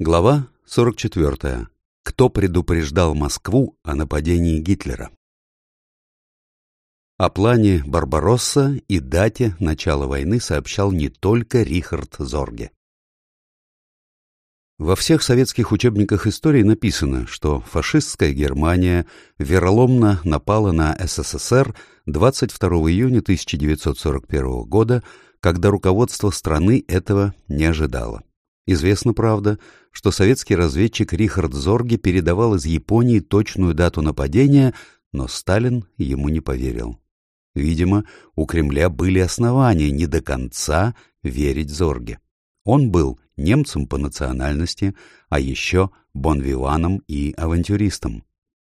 Глава 44. Кто предупреждал Москву о нападении Гитлера? О плане Барбаросса и дате начала войны сообщал не только Рихард Зорге. Во всех советских учебниках истории написано, что фашистская Германия вероломно напала на СССР 22 июня 1941 года, когда руководство страны этого не ожидало. Известно, правда, что советский разведчик Рихард Зорге передавал из Японии точную дату нападения, но Сталин ему не поверил. Видимо, у Кремля были основания не до конца верить Зорге. Он был немцем по национальности, а еще бонвиваном и авантюристом.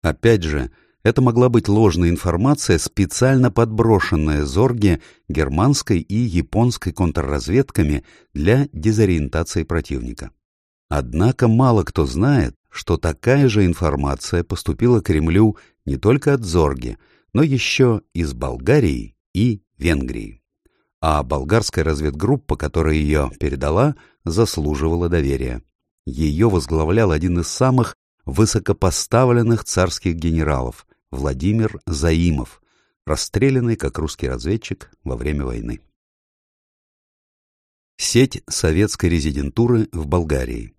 Опять же, это могла быть ложная информация, специально подброшенная Зорге германской и японской контрразведками для дезориентации противника. Однако мало кто знает, что такая же информация поступила Кремлю не только от Зорги, но еще из Болгарии и Венгрии. А болгарская разведгруппа, которая ее передала, заслуживала доверия. Ее возглавлял один из самых высокопоставленных царских генералов, Владимир Заимов, расстрелянный как русский разведчик во время войны. Сеть советской резидентуры в Болгарии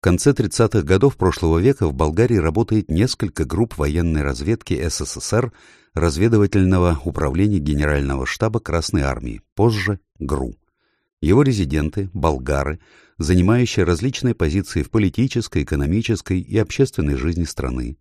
В конце 30-х годов прошлого века в Болгарии работает несколько групп военной разведки СССР разведывательного управления Генерального штаба Красной Армии, позже ГРУ. Его резиденты – болгары, занимающие различные позиции в политической, экономической и общественной жизни страны,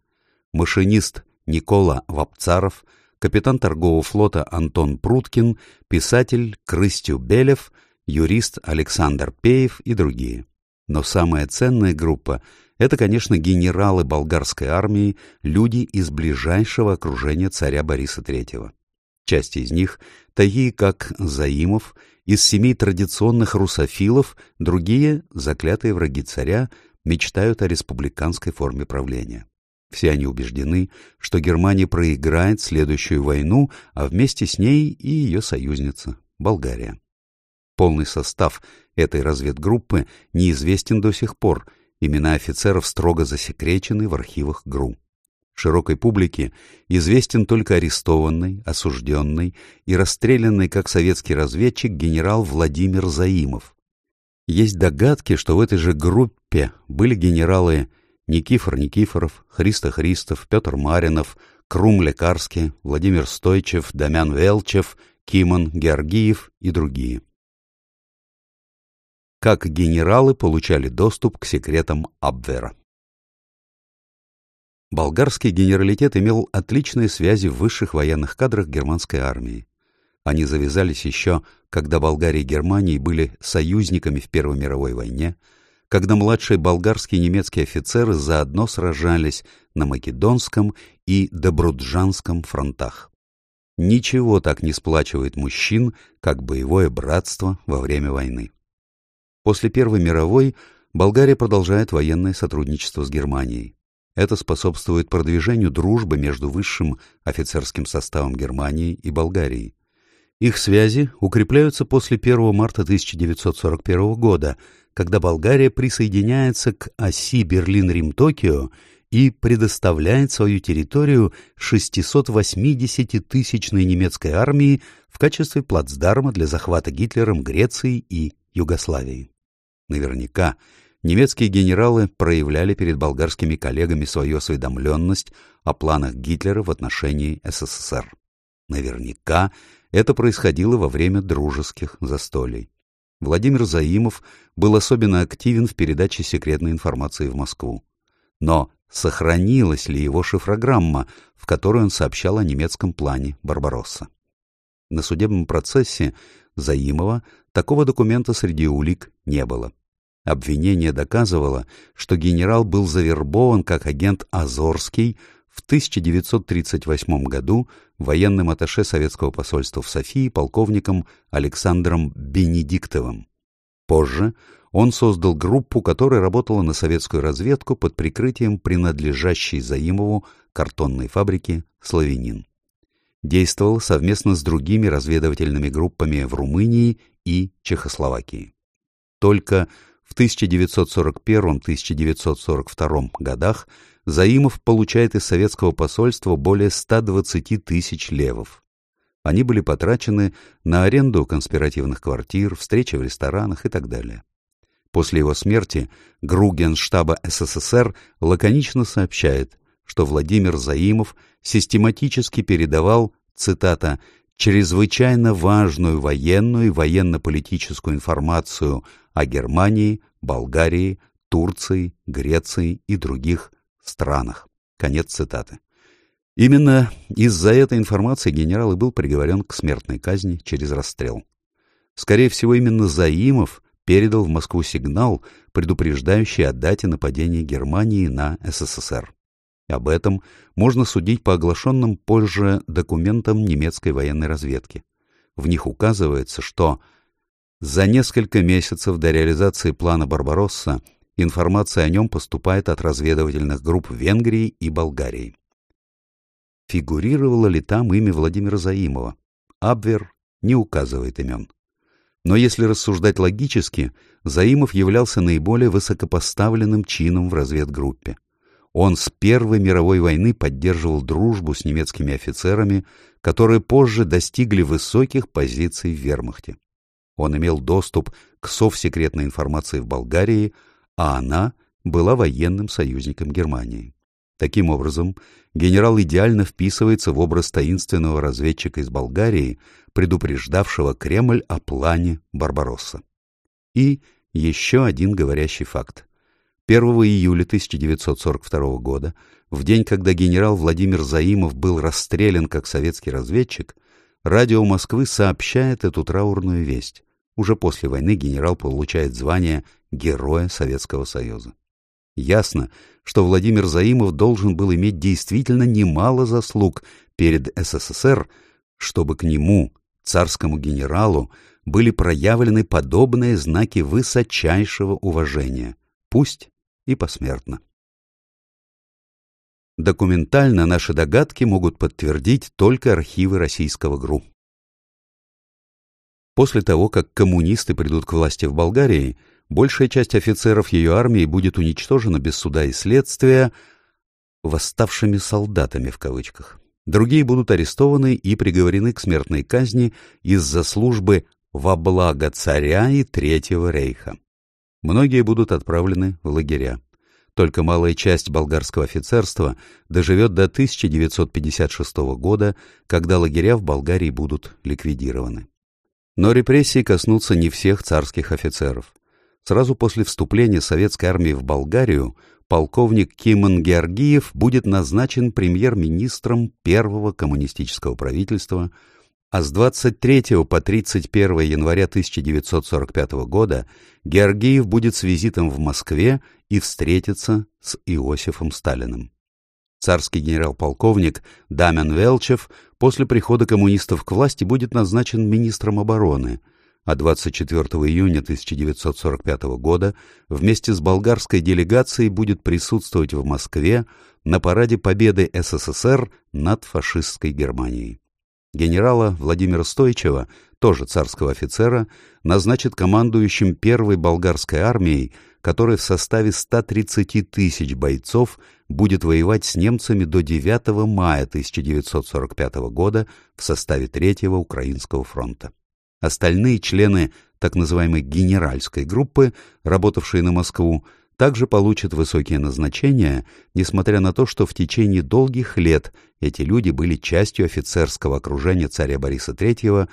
машинист Никола Вапцаров, капитан торгового флота Антон Пруткин, писатель Крыстю Белев, юрист Александр Пеев и другие. Но самая ценная группа – это, конечно, генералы болгарской армии, люди из ближайшего окружения царя Бориса III. Часть из них, такие как Заимов, из семей традиционных русофилов, другие, заклятые враги царя, мечтают о республиканской форме правления. Все они убеждены, что Германия проиграет следующую войну, а вместе с ней и ее союзница – Болгария. Полный состав этой разведгруппы неизвестен до сих пор, имена офицеров строго засекречены в архивах ГРУ. Широкой публике известен только арестованный, осужденный и расстрелянный как советский разведчик генерал Владимир Заимов. Есть догадки, что в этой же группе были генералы Никифор Никифоров, Христо Христов, Петр Маринов, Крум Лекарский, Владимир Стойчев, Дамян Велчев, Кимон Георгиев и другие. Как генералы получали доступ к секретам Абвера. Болгарский генералитет имел отличные связи в высших военных кадрах германской армии. Они завязались еще, когда Болгария и Германия были союзниками в Первой мировой войне – когда младшие болгарские и немецкие офицеры заодно сражались на Македонском и Добруджанском фронтах. Ничего так не сплачивает мужчин, как боевое братство во время войны. После Первой мировой Болгария продолжает военное сотрудничество с Германией. Это способствует продвижению дружбы между высшим офицерским составом Германии и Болгарией. Их связи укрепляются после 1 марта 1941 года, когда Болгария присоединяется к оси Берлин-Рим-Токио и предоставляет свою территорию 680-тысячной немецкой армии в качестве плацдарма для захвата Гитлером Греции и Югославии. Наверняка немецкие генералы проявляли перед болгарскими коллегами свою осведомленность о планах Гитлера в отношении СССР. Наверняка это происходило во время дружеских застолий. Владимир Заимов был особенно активен в передаче секретной информации в Москву. Но сохранилась ли его шифрограмма, в которой он сообщал о немецком плане Барбаросса? На судебном процессе Заимова такого документа среди улик не было. Обвинение доказывало, что генерал был завербован как агент Азорский в 1938 году военным атташе советского посольства в Софии полковником Александром Бенедиктовым. Позже он создал группу, которая работала на советскую разведку под прикрытием принадлежащей Заимову картонной фабрики «Славянин». Действовал совместно с другими разведывательными группами в Румынии и Чехословакии. Только В 1941-1942 годах Заимов получает из советского посольства более 120 тысяч левов. Они были потрачены на аренду конспиративных квартир, встречи в ресторанах и так далее. После его смерти ГРУ Генштаба СССР лаконично сообщает, что Владимир Заимов систематически передавал, цитата, «чрезвычайно важную военную и военно-политическую информацию о Германии, Болгарии, Турции, Греции и других странах». Конец цитаты. Именно из-за этой информации генерал и был приговорен к смертной казни через расстрел. Скорее всего, именно Заимов передал в Москву сигнал, предупреждающий о дате нападения Германии на СССР. Об этом можно судить по оглашенным позже документам немецкой военной разведки. В них указывается, что за несколько месяцев до реализации плана «Барбаросса» информация о нем поступает от разведывательных групп Венгрии и Болгарии. Фигурировало ли там имя Владимира Заимова? Абвер не указывает имен. Но если рассуждать логически, Заимов являлся наиболее высокопоставленным чином в разведгруппе. Он с Первой мировой войны поддерживал дружбу с немецкими офицерами, которые позже достигли высоких позиций в вермахте. Он имел доступ к совсекретной информации в Болгарии, а она была военным союзником Германии. Таким образом, генерал идеально вписывается в образ таинственного разведчика из Болгарии, предупреждавшего Кремль о плане Барбаросса. И еще один говорящий факт. 1 июля 1942 года, в день, когда генерал Владимир Заимов был расстрелян как советский разведчик, радио Москвы сообщает эту траурную весть. Уже после войны генерал получает звание Героя Советского Союза. Ясно, что Владимир Заимов должен был иметь действительно немало заслуг перед СССР, чтобы к нему, царскому генералу, были проявлены подобные знаки высочайшего уважения, пусть и посмертно. Документально наши догадки могут подтвердить только архивы российского ГРУ. После того, как коммунисты придут к власти в Болгарии, большая часть офицеров ее армии будет уничтожена без суда и следствия «восставшими солдатами» в кавычках. Другие будут арестованы и приговорены к смертной казни из-за службы во благо царя и Третьего рейха. Многие будут отправлены в лагеря. Только малая часть болгарского офицерства доживет до 1956 года, когда лагеря в Болгарии будут ликвидированы. Но репрессии коснутся не всех царских офицеров. Сразу после вступления советской армии в Болгарию полковник Кимон Георгиев будет назначен премьер-министром первого коммунистического правительства, а с 23 по 31 января 1945 года Георгиев будет с визитом в Москве и встретится с Иосифом Сталиным. Царский генерал-полковник Дамян Велчев после прихода коммунистов к власти будет назначен министром обороны – а 24 июня 1945 года вместе с болгарской делегацией будет присутствовать в Москве на параде победы СССР над фашистской Германией. Генерала Владимира Стойчева, тоже царского офицера, назначит командующим первой болгарской армией, которая в составе 130 тысяч бойцов будет воевать с немцами до 9 мая 1945 года в составе Третьего Украинского фронта. Остальные члены так называемой генеральской группы, работавшие на Москву, также получат высокие назначения, несмотря на то, что в течение долгих лет эти люди были частью офицерского окружения царя Бориса III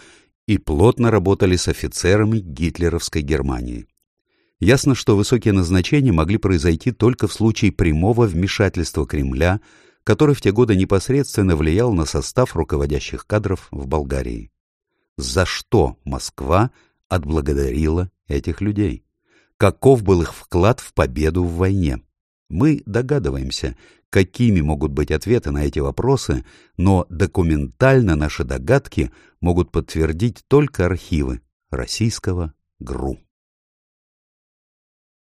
и плотно работали с офицерами гитлеровской Германии. Ясно, что высокие назначения могли произойти только в случае прямого вмешательства Кремля, который в те годы непосредственно влиял на состав руководящих кадров в Болгарии за что Москва отблагодарила этих людей. Каков был их вклад в победу в войне? Мы догадываемся, какими могут быть ответы на эти вопросы, но документально наши догадки могут подтвердить только архивы российского ГРУ.